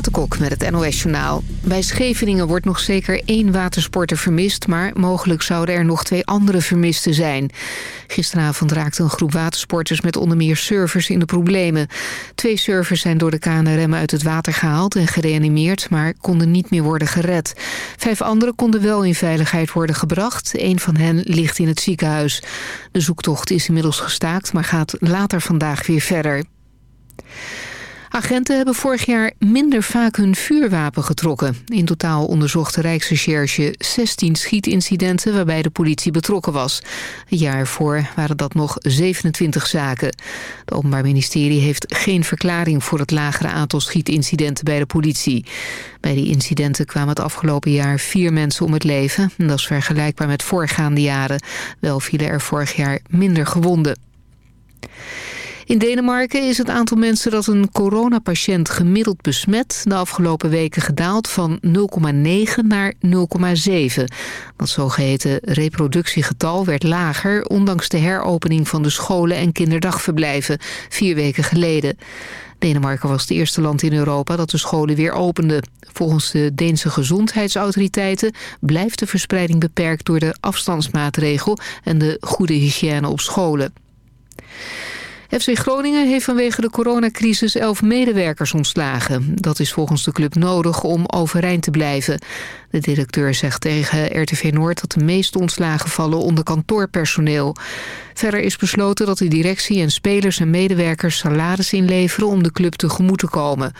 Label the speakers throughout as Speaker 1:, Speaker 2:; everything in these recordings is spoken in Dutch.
Speaker 1: Renate met het NOS Journaal. Bij Scheveningen wordt nog zeker één watersporter vermist... maar mogelijk zouden er nog twee andere vermisten zijn. Gisteravond raakte een groep watersporters met onder meer surfers in de problemen. Twee surfers zijn door de KNRM uit het water gehaald en gereanimeerd... maar konden niet meer worden gered. Vijf anderen konden wel in veiligheid worden gebracht. Een van hen ligt in het ziekenhuis. De zoektocht is inmiddels gestaakt, maar gaat later vandaag weer verder. Agenten hebben vorig jaar minder vaak hun vuurwapen getrokken. In totaal onderzocht de Rijksrecherche 16 schietincidenten waarbij de politie betrokken was. Een jaar ervoor waren dat nog 27 zaken. Het Openbaar Ministerie heeft geen verklaring voor het lagere aantal schietincidenten bij de politie. Bij die incidenten kwamen het afgelopen jaar vier mensen om het leven. Dat is vergelijkbaar met voorgaande jaren. Wel vielen er vorig jaar minder gewonden. In Denemarken is het aantal mensen dat een coronapatiënt gemiddeld besmet... de afgelopen weken gedaald van 0,9 naar 0,7. Dat zogeheten reproductiegetal werd lager... ondanks de heropening van de scholen en kinderdagverblijven vier weken geleden. Denemarken was het eerste land in Europa dat de scholen weer opende. Volgens de Deense gezondheidsautoriteiten blijft de verspreiding beperkt door de afstandsmaatregel en de goede hygiëne op scholen. FC Groningen heeft vanwege de coronacrisis elf medewerkers ontslagen. Dat is volgens de club nodig om overeind te blijven. De directeur zegt tegen RTV Noord dat de meeste ontslagen vallen onder kantoorpersoneel. Verder is besloten dat de directie en spelers en medewerkers salaris inleveren om de club tegemoet te komen.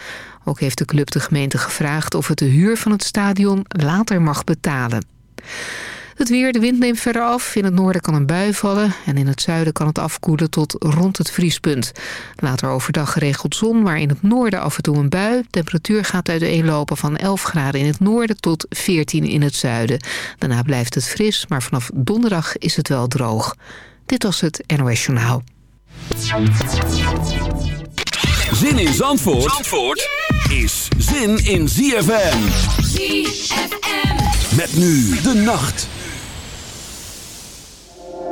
Speaker 1: Ook heeft de club de gemeente gevraagd of het de huur van het stadion later mag betalen. Het weer, de wind neemt verder af. In het noorden kan een bui vallen en in het zuiden kan het afkoelen tot rond het vriespunt. Later overdag geregeld zon, maar in het noorden af en toe een bui. temperatuur gaat uiteenlopen van 11 graden in het noorden tot 14 in het zuiden. Daarna blijft het fris, maar vanaf donderdag is het wel droog. Dit was het NOS Journaal.
Speaker 2: Zin in Zandvoort, Zandvoort is zin in ZFM. ZFM. Met nu de nacht.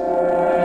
Speaker 3: Thank you.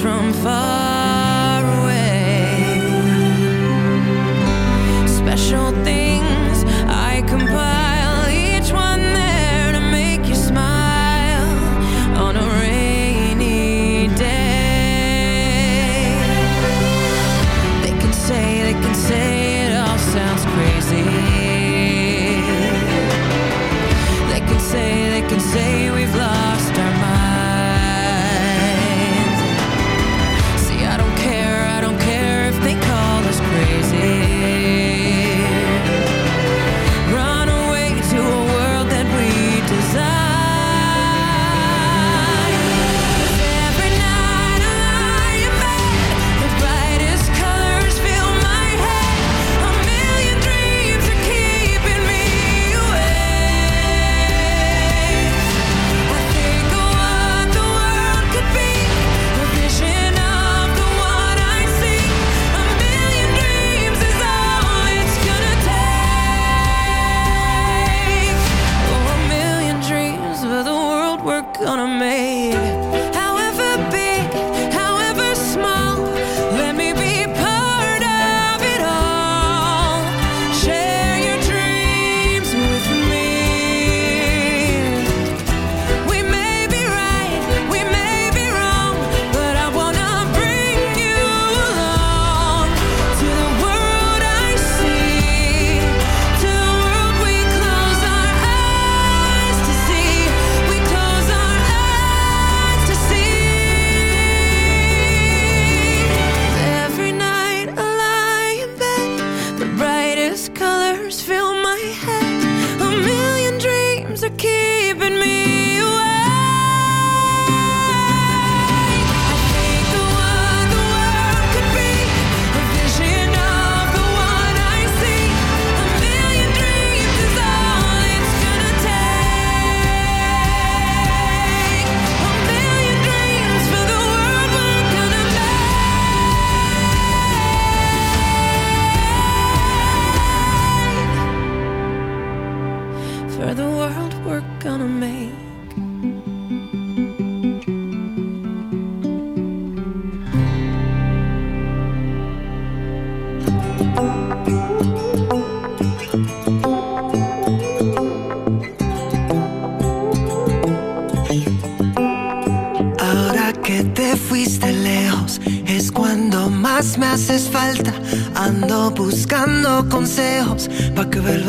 Speaker 3: from
Speaker 4: far.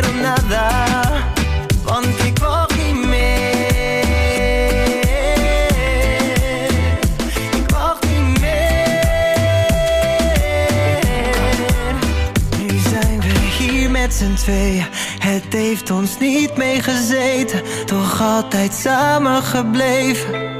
Speaker 4: quiero nada. Want ik niet meer. Ik wacht niet meer. Nu zijn we hier met z'n tweeën. Het heeft ons niet meegezeten, toch altijd samen gebleven.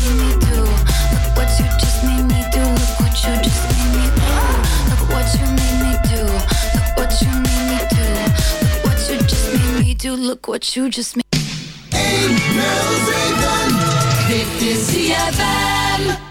Speaker 5: What you just made.
Speaker 6: Dit is ZFM.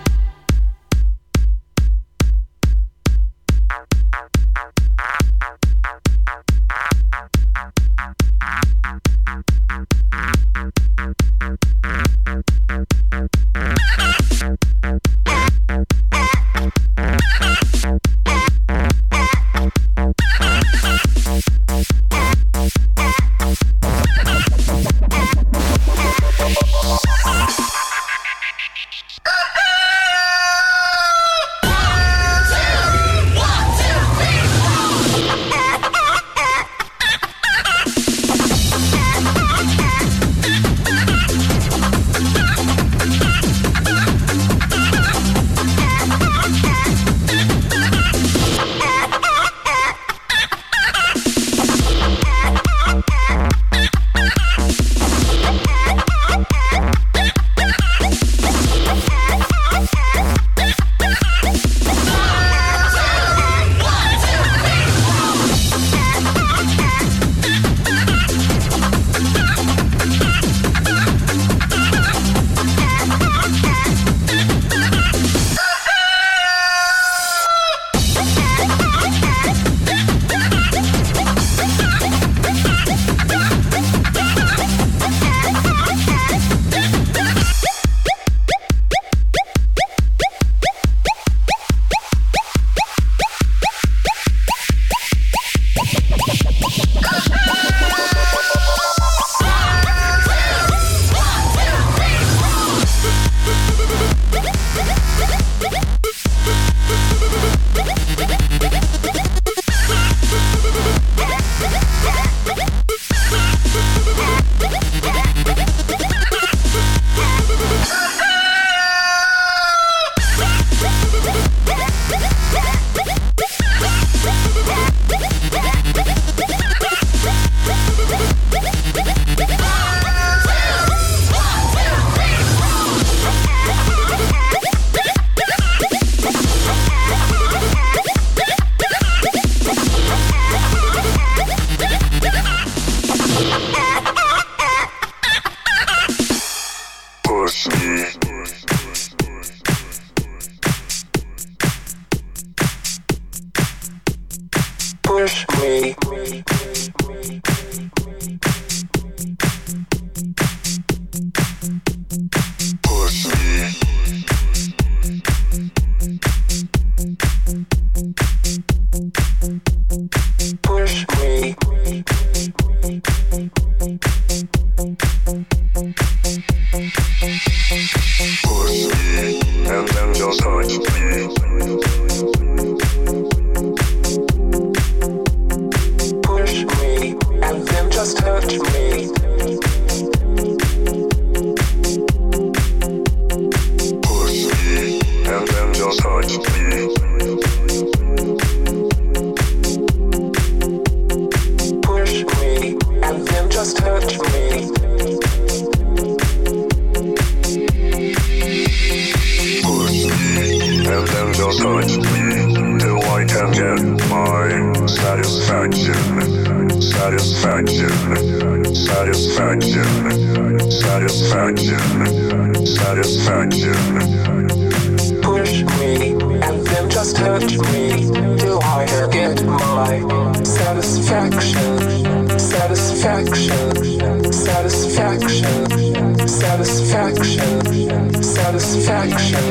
Speaker 6: satisfaction, satisfaction,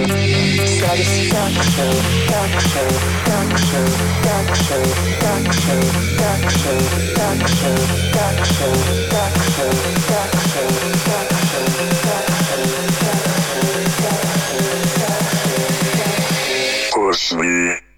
Speaker 6: satisfaction, action, action, action, action, action, action, action, action, action, action, action, action, action, action.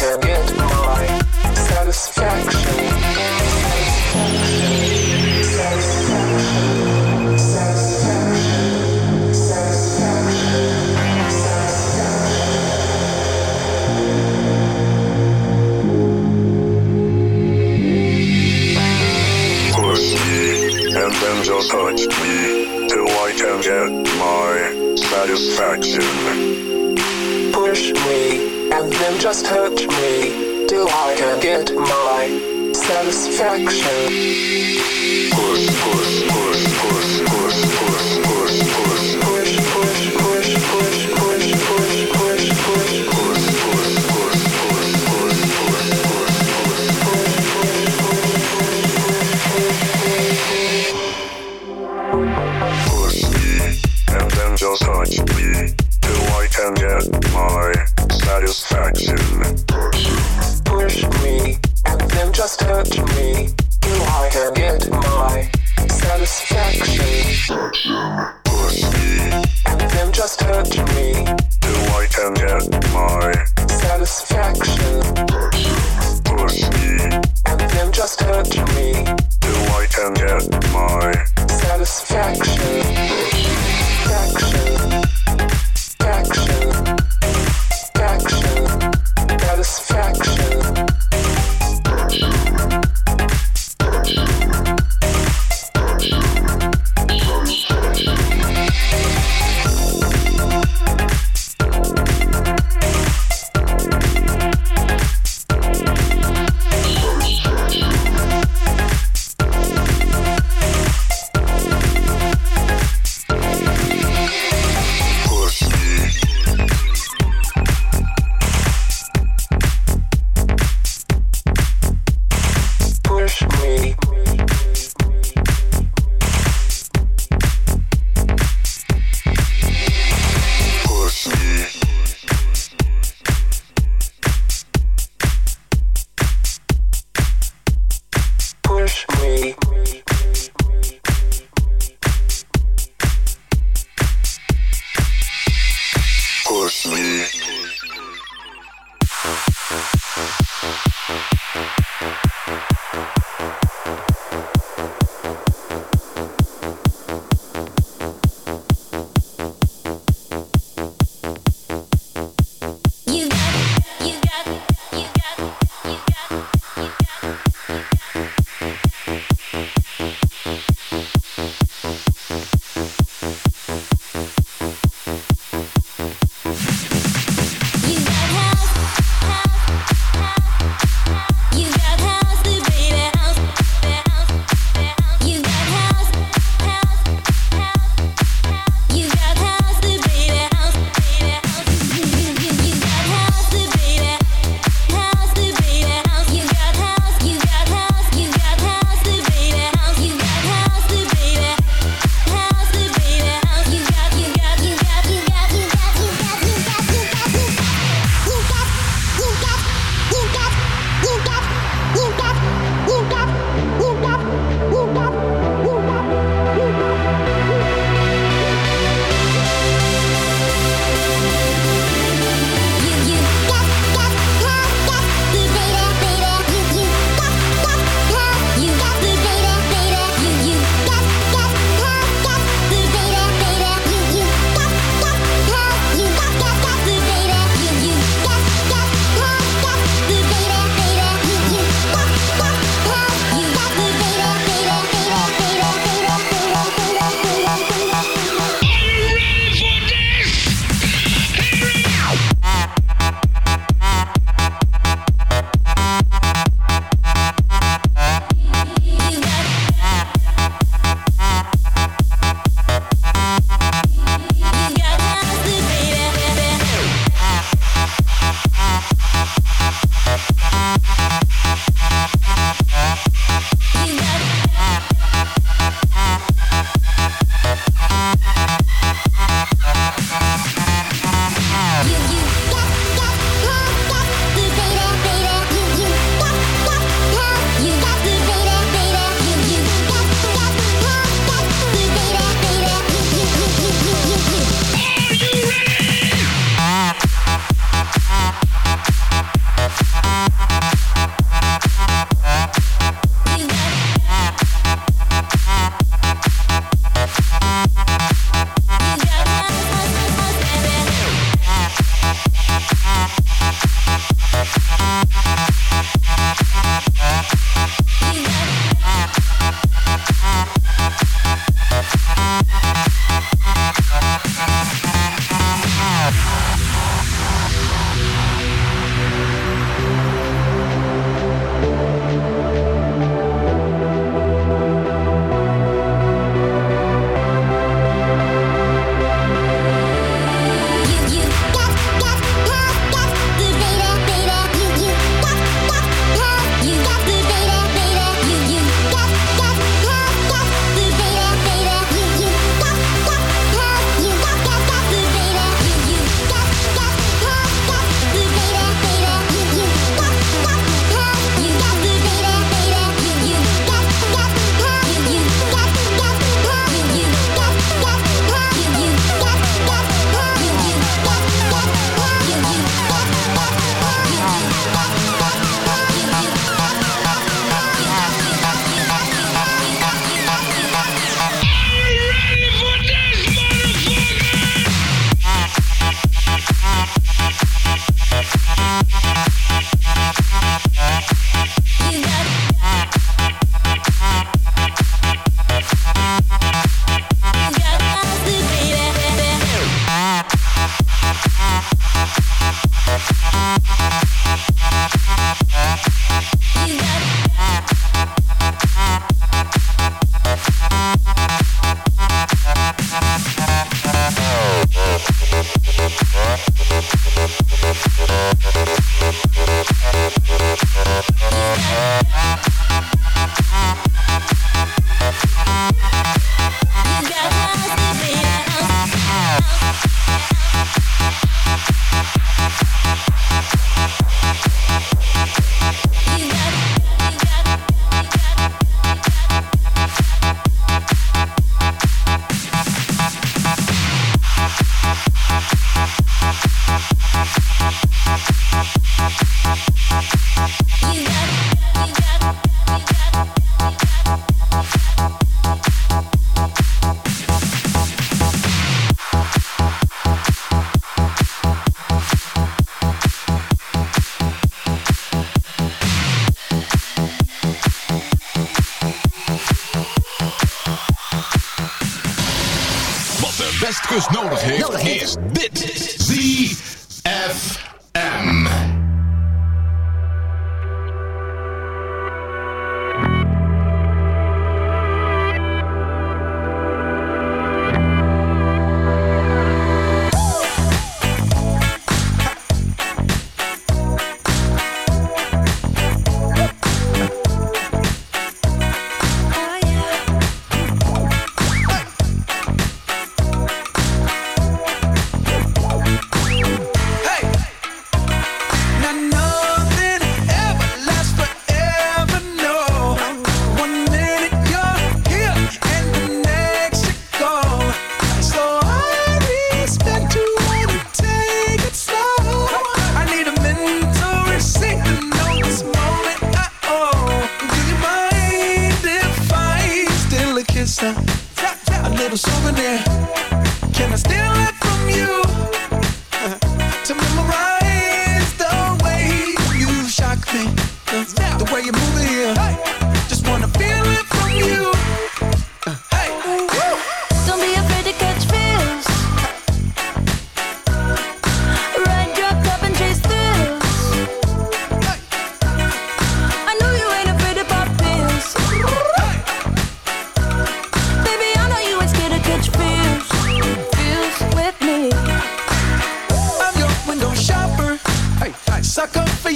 Speaker 6: my satisfaction. Satisfaction. Satisfaction. Satisfaction. Push me, and then just touch me, till I can get my satisfaction. Push me and then just hurt me till I can get my satisfaction.
Speaker 7: Push, push, push, push.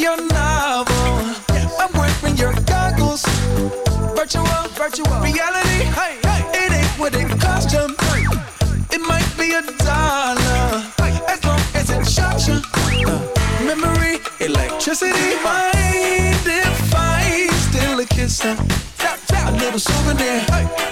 Speaker 7: your
Speaker 5: novel. I'm wearing your goggles. Virtual, virtual reality. Hey, hey. It ain't what it cost you. It might be a dollar, as long as it shocks you. Uh, memory, electricity, mind if I still a kiss? A little souvenir. Hey.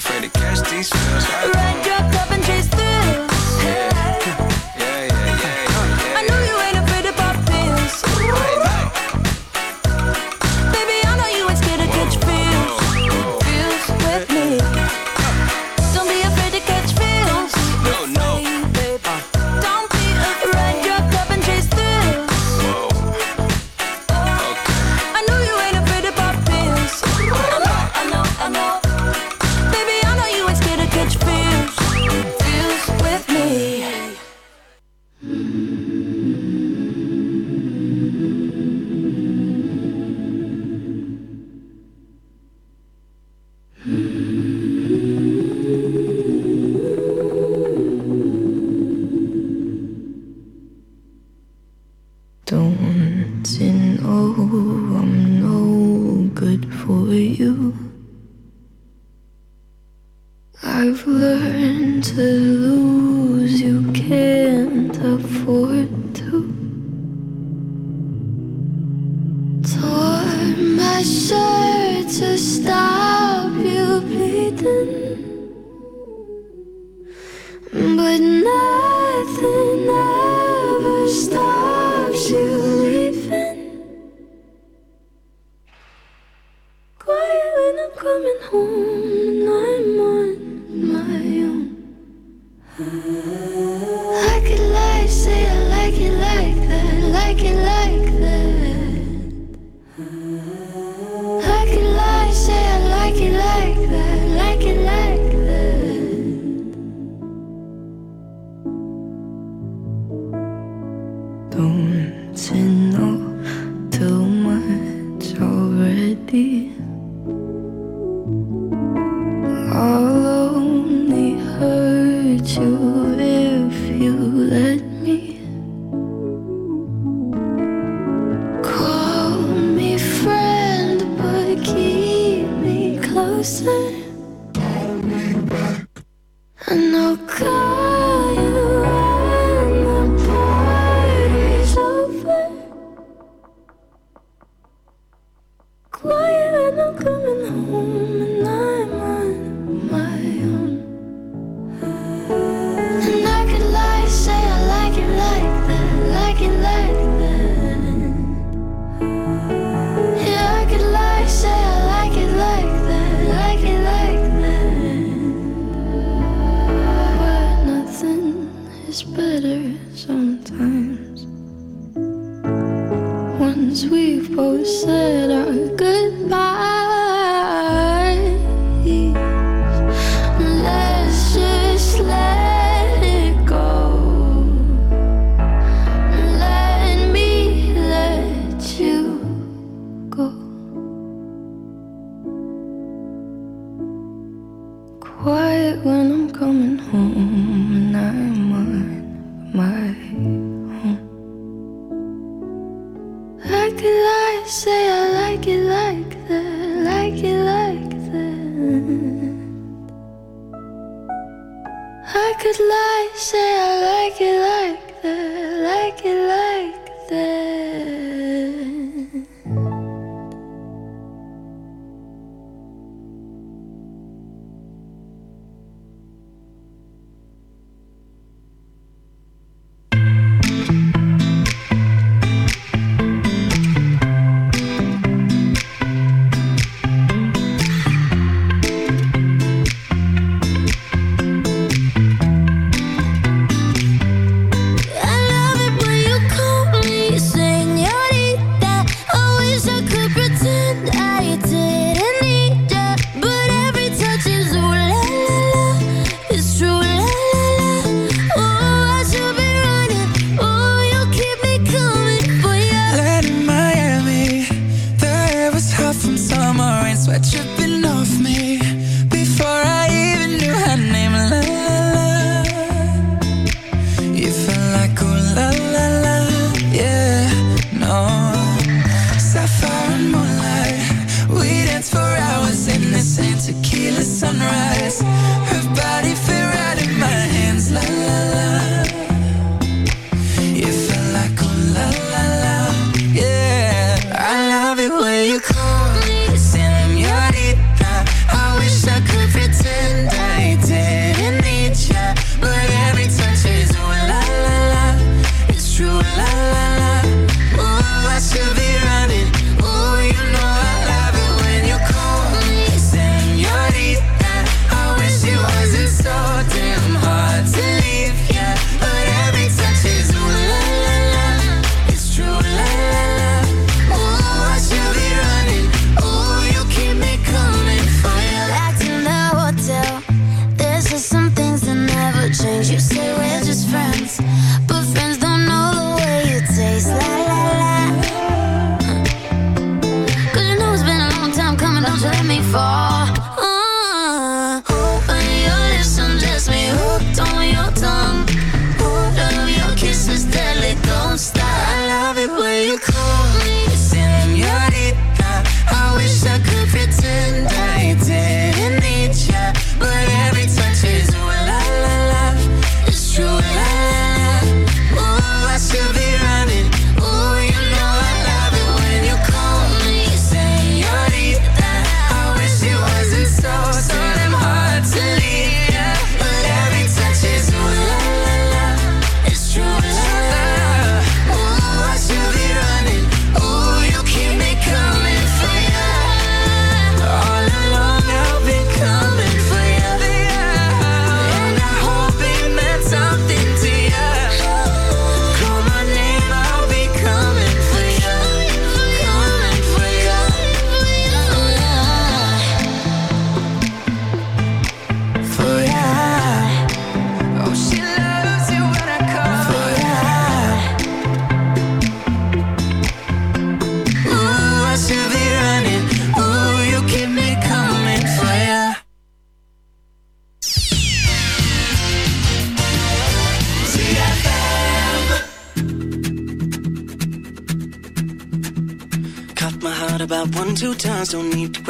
Speaker 8: Afraid to catch
Speaker 9: these feels.
Speaker 8: Cup and chase thrills. You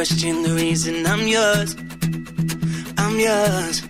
Speaker 4: question the reason I'm yours. I'm yours.